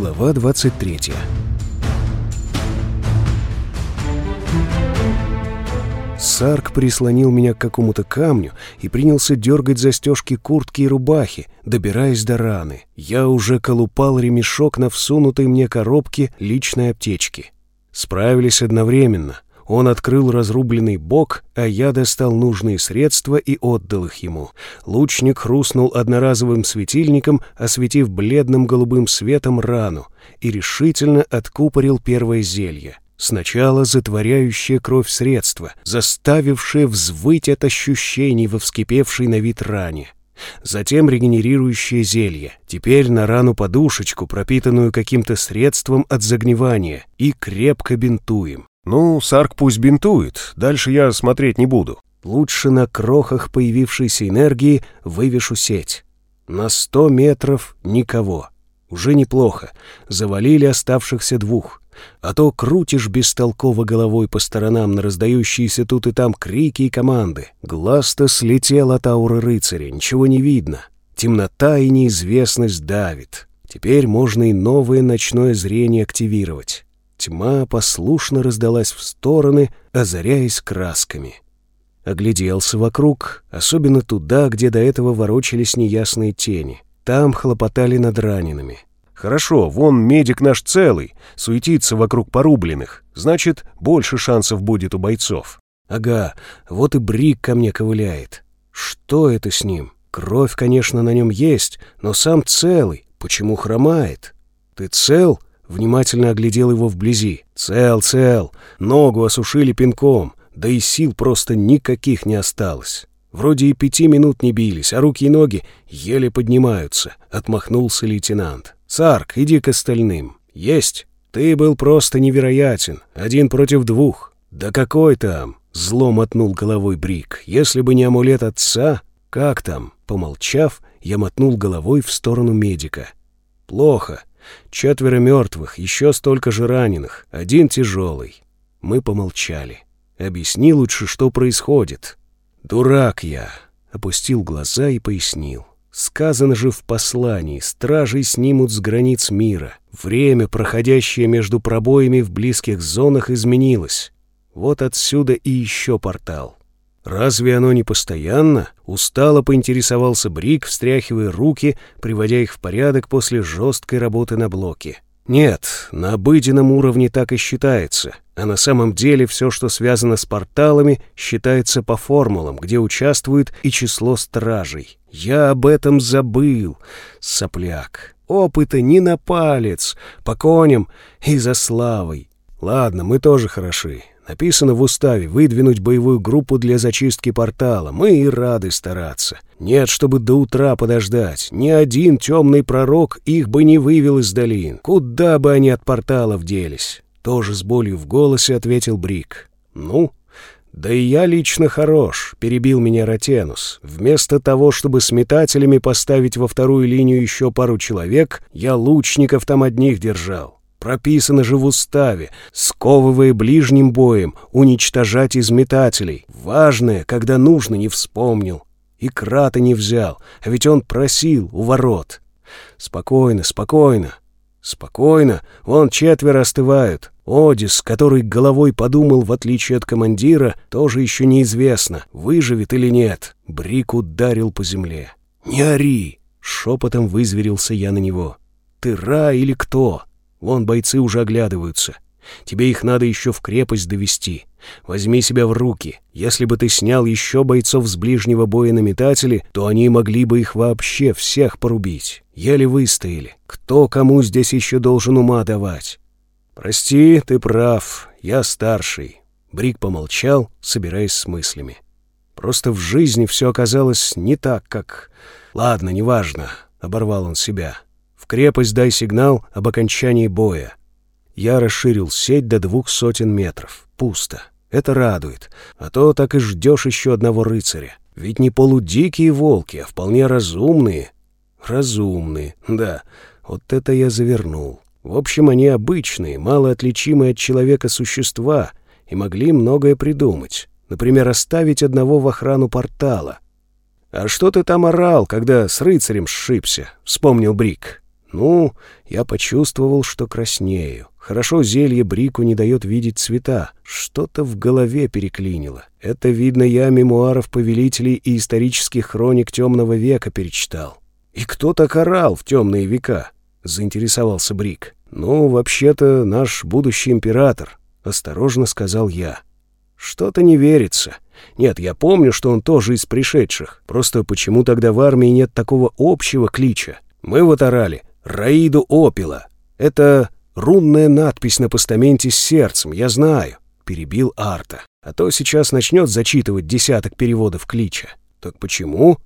Глава 23 Сарк прислонил меня к какому-то камню и принялся дергать застежки куртки и рубахи, добираясь до раны. Я уже колупал ремешок на всунутой мне коробке личной аптечки. Справились одновременно. Он открыл разрубленный бок, а я достал нужные средства и отдал их ему. Лучник хрустнул одноразовым светильником, осветив бледным голубым светом рану, и решительно откупорил первое зелье. Сначала затворяющее кровь средство, заставившее взвыть от ощущений во вскипевшей на вид ране. Затем регенерирующее зелье. Теперь на рану подушечку, пропитанную каким-то средством от загнивания, и крепко бинтуем. «Ну, Сарк пусть бинтует, дальше я смотреть не буду». Лучше на крохах появившейся энергии вывешу сеть. На сто метров никого. Уже неплохо. Завалили оставшихся двух. А то крутишь бестолково головой по сторонам на раздающиеся тут и там крики и команды. Глаз-то слетел от ауры рыцаря, ничего не видно. Темнота и неизвестность давит. Теперь можно и новое ночное зрение активировать. Тьма послушно раздалась в стороны, озаряясь красками. Огляделся вокруг, особенно туда, где до этого ворочались неясные тени. Там хлопотали над ранеными. «Хорошо, вон медик наш целый, суетится вокруг порубленных. Значит, больше шансов будет у бойцов». «Ага, вот и Брик ко мне ковыляет. Что это с ним? Кровь, конечно, на нем есть, но сам целый. Почему хромает? Ты цел?» Внимательно оглядел его вблизи. «Цел, цел! Ногу осушили пинком, да и сил просто никаких не осталось. Вроде и пяти минут не бились, а руки и ноги еле поднимаются», — отмахнулся лейтенант. «Сарк, иди к остальным. Есть. Ты был просто невероятен. Один против двух. Да какой там?» — зло мотнул головой Брик. «Если бы не амулет отца...» «Как там?» Помолчав, я мотнул головой в сторону медика. «Плохо. Четверо мертвых, еще столько же раненых, один тяжелый. Мы помолчали. Объясни лучше, что происходит. Дурак я. Опустил глаза и пояснил. Сказано же в послании, стражей снимут с границ мира. Время, проходящее между пробоями в близких зонах, изменилось. Вот отсюда и еще портал. «Разве оно не постоянно?» — устало поинтересовался Брик, встряхивая руки, приводя их в порядок после жесткой работы на блоке. «Нет, на обыденном уровне так и считается, а на самом деле все, что связано с порталами, считается по формулам, где участвует и число стражей. Я об этом забыл, сопляк. Опыта не на палец, по коням и за славой. Ладно, мы тоже хороши, Написано в уставе выдвинуть боевую группу для зачистки портала. Мы и рады стараться. Нет, чтобы до утра подождать. Ни один темный пророк их бы не вывел из долин. Куда бы они от порталов делись? Тоже с болью в голосе ответил Брик. Ну, «Да и я лично хорош», — перебил меня Ротенус. «Вместо того, чтобы с метателями поставить во вторую линию еще пару человек, я лучников там одних держал. Прописано же в уставе, сковывая ближним боем, уничтожать изметателей. Важное, когда нужно, не вспомнил. И крата не взял, а ведь он просил у ворот. Спокойно, спокойно. Спокойно, вон четверо остывают. Одис, который головой подумал, в отличие от командира, тоже еще неизвестно, выживет или нет. Брик ударил по земле. «Не ори!» — шепотом вызверился я на него. «Ты Ра или кто?» Вон бойцы уже оглядываются. Тебе их надо еще в крепость довести. Возьми себя в руки. Если бы ты снял еще бойцов с ближнего боя на метатели, то они могли бы их вообще всех порубить. Еле выстояли. Кто кому здесь еще должен ума давать? Прости, ты прав. Я старший. Брик помолчал, собираясь с мыслями. Просто в жизни все оказалось не так, как... Ладно, неважно. Оборвал он себя крепость дай сигнал об окончании боя. Я расширил сеть до двух сотен метров. Пусто. Это радует. А то так и ждешь еще одного рыцаря. Ведь не полудикие волки, а вполне разумные. Разумные, да. Вот это я завернул. В общем, они обычные, малоотличимые от человека существа и могли многое придумать. Например, оставить одного в охрану портала. «А что ты там орал, когда с рыцарем сшибся?» — вспомнил Брик. Ну, я почувствовал, что краснею. Хорошо зелье Брику не дает видеть цвета. Что-то в голове переклинило. Это, видно, я мемуаров повелителей и исторических хроник темного века перечитал. «И кто так орал в темные века?» — заинтересовался Брик. «Ну, вообще-то, наш будущий император», — осторожно сказал я. «Что-то не верится. Нет, я помню, что он тоже из пришедших. Просто почему тогда в армии нет такого общего клича? Мы вот орали «Раиду Опила». Это рунная надпись на постаменте с сердцем, я знаю», — перебил Арта. «А то сейчас начнет зачитывать десяток переводов клича». «Так почему?»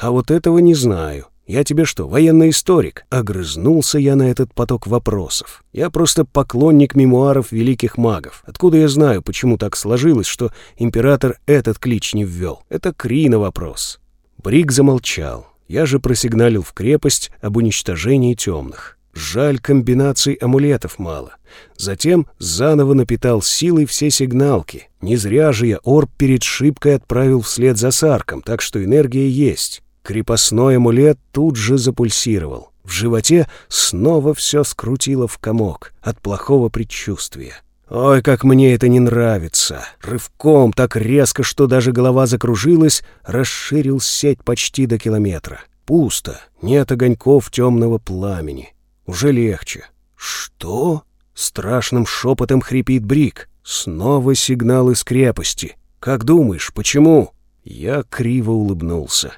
«А вот этого не знаю. «Я тебе что, военный историк?» Огрызнулся я на этот поток вопросов. «Я просто поклонник мемуаров великих магов. Откуда я знаю, почему так сложилось, что император этот клич не ввел? Это Крина вопрос». Брик замолчал. Я же просигналил в крепость об уничтожении темных. Жаль, комбинаций амулетов мало. Затем заново напитал силой все сигналки. Не зря же я орб перед шибкой отправил вслед за Сарком, так что энергия есть. Крепостной амулет тут же запульсировал. В животе снова все скрутило в комок от плохого предчувствия. Ой, как мне это не нравится. Рывком так резко, что даже голова закружилась, расширил сеть почти до километра. Пусто, нет огоньков темного пламени. Уже легче. Что? Страшным шепотом хрипит Брик. Снова сигнал из крепости. Как думаешь, почему? Я криво улыбнулся.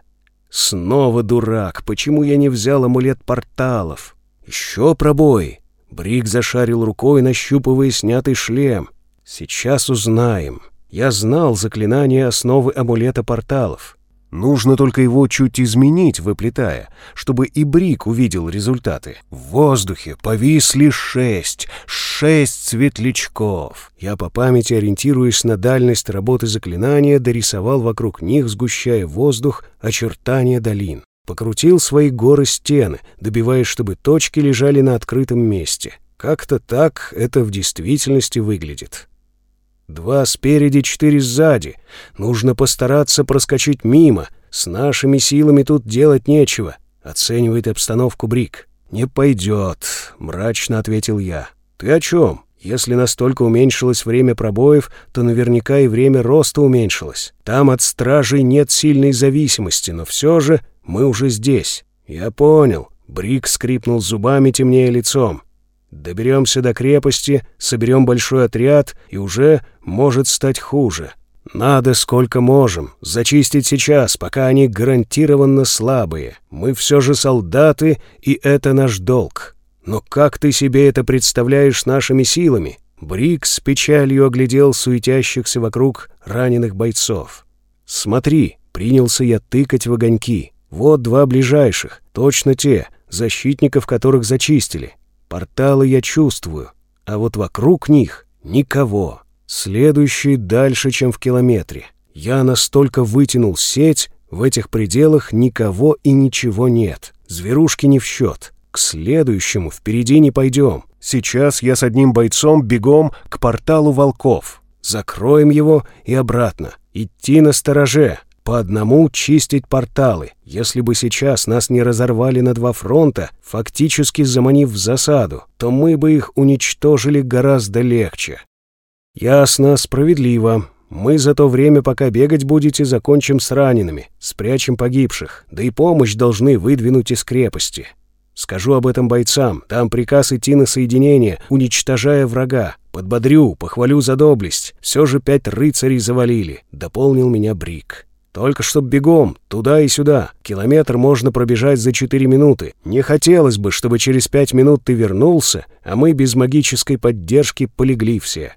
Снова дурак. Почему я не взял амулет порталов? Еще пробой. Брик зашарил рукой, нащупывая снятый шлем. Сейчас узнаем. Я знал заклинание основы амулета порталов. Нужно только его чуть изменить, выплетая, чтобы и Брик увидел результаты. В воздухе повисли шесть, шесть светлячков. Я по памяти, ориентируясь на дальность работы заклинания, дорисовал вокруг них, сгущая воздух, очертания долин. Покрутил свои горы стены, добиваясь, чтобы точки лежали на открытом месте. Как-то так это в действительности выглядит. Два спереди, четыре сзади. Нужно постараться проскочить мимо. С нашими силами тут делать нечего», — оценивает обстановку Брик. «Не пойдет», — мрачно ответил я. «Ты о чем? Если настолько уменьшилось время пробоев, то наверняка и время роста уменьшилось. Там от стражей нет сильной зависимости, но все же мы уже здесь». «Я понял». Брик скрипнул зубами, темнее лицом. Доберемся до крепости, соберем большой отряд, и уже может стать хуже. Надо сколько можем, зачистить сейчас, пока они гарантированно слабые. Мы все же солдаты, и это наш долг. Но как ты себе это представляешь нашими силами?» Брик с печалью оглядел суетящихся вокруг раненых бойцов. «Смотри», — принялся я тыкать в огоньки. «Вот два ближайших, точно те, защитников которых зачистили. Порталы я чувствую, а вот вокруг них никого. Следующий дальше, чем в километре. Я настолько вытянул сеть, в этих пределах никого и ничего нет. Зверушки не в счет. К следующему впереди не пойдем. Сейчас я с одним бойцом бегом к порталу волков. Закроем его и обратно. Идти на стороже по одному чистить порталы. Если бы сейчас нас не разорвали на два фронта, фактически заманив в засаду, то мы бы их уничтожили гораздо легче. Ясно, справедливо. Мы за то время, пока бегать будете, закончим с ранеными, спрячем погибших, да и помощь должны выдвинуть из крепости. Скажу об этом бойцам, там приказ идти на соединение, уничтожая врага. Подбодрю, похвалю за доблесть. Все же пять рыцарей завалили, дополнил меня Брик. Только чтоб бегом, туда и сюда. Километр можно пробежать за четыре минуты. Не хотелось бы, чтобы через пять минут ты вернулся, а мы без магической поддержки полегли все.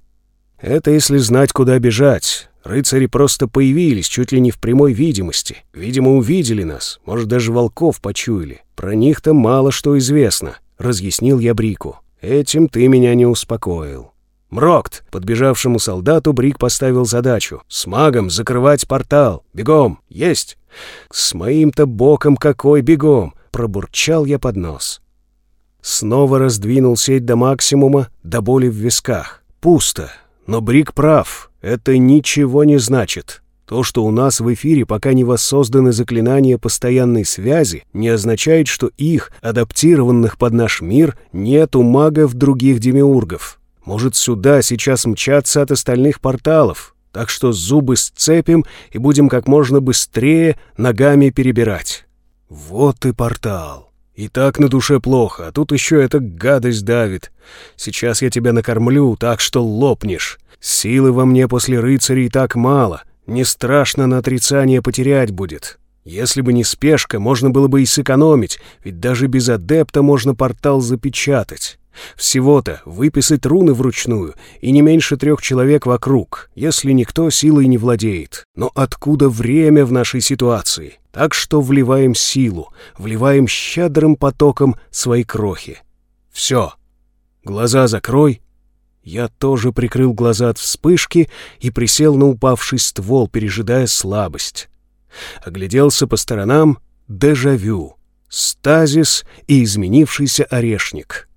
Это если знать, куда бежать. Рыцари просто появились, чуть ли не в прямой видимости. Видимо, увидели нас, может, даже волков почуяли. Про них-то мало что известно, разъяснил я Брику. Этим ты меня не успокоил. «Мрокт!» Подбежавшему солдату Брик поставил задачу. «С магом закрывать портал! Бегом! Есть!» «С моим-то боком какой бегом!» Пробурчал я под нос. Снова раздвинул сеть до максимума, до боли в висках. Пусто. Но Брик прав. Это ничего не значит. То, что у нас в эфире пока не воссозданы заклинания постоянной связи, не означает, что их, адаптированных под наш мир, нет у магов других демиургов. Может, сюда сейчас мчаться от остальных порталов, так что зубы сцепим и будем как можно быстрее ногами перебирать. Вот и портал. И так на душе плохо, а тут еще эта гадость давит. Сейчас я тебя накормлю, так что лопнешь. Силы во мне после рыцарей так мало — не страшно на отрицание потерять будет. Если бы не спешка, можно было бы и сэкономить, ведь даже без адепта можно портал запечатать. Всего-то выписать руны вручную и не меньше трех человек вокруг, если никто силой не владеет. Но откуда время в нашей ситуации? Так что вливаем силу, вливаем щедрым потоком свои крохи. Все. Глаза закрой, я тоже прикрыл глаза от вспышки и присел на упавший ствол, пережидая слабость. Огляделся по сторонам — дежавю, стазис и изменившийся орешник.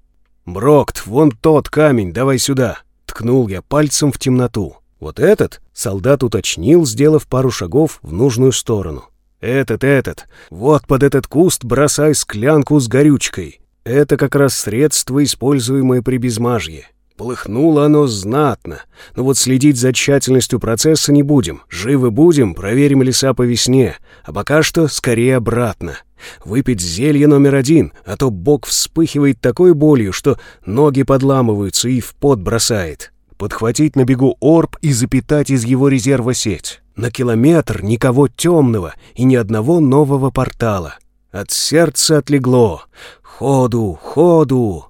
«Брокт, вон тот камень, давай сюда!» — ткнул я пальцем в темноту. «Вот этот?» — солдат уточнил, сделав пару шагов в нужную сторону. «Этот, этот! Вот под этот куст бросай склянку с горючкой. Это как раз средство, используемое при безмажье. Полыхнуло оно знатно, но вот следить за тщательностью процесса не будем. Живы будем, проверим леса по весне, а пока что скорее обратно. Выпить зелье номер один, а то бок вспыхивает такой болью, что ноги подламываются и в пот бросает. Подхватить на бегу орб и запитать из его резерва сеть. На километр никого темного и ни одного нового портала. От сердца отлегло. Ходу, ходу.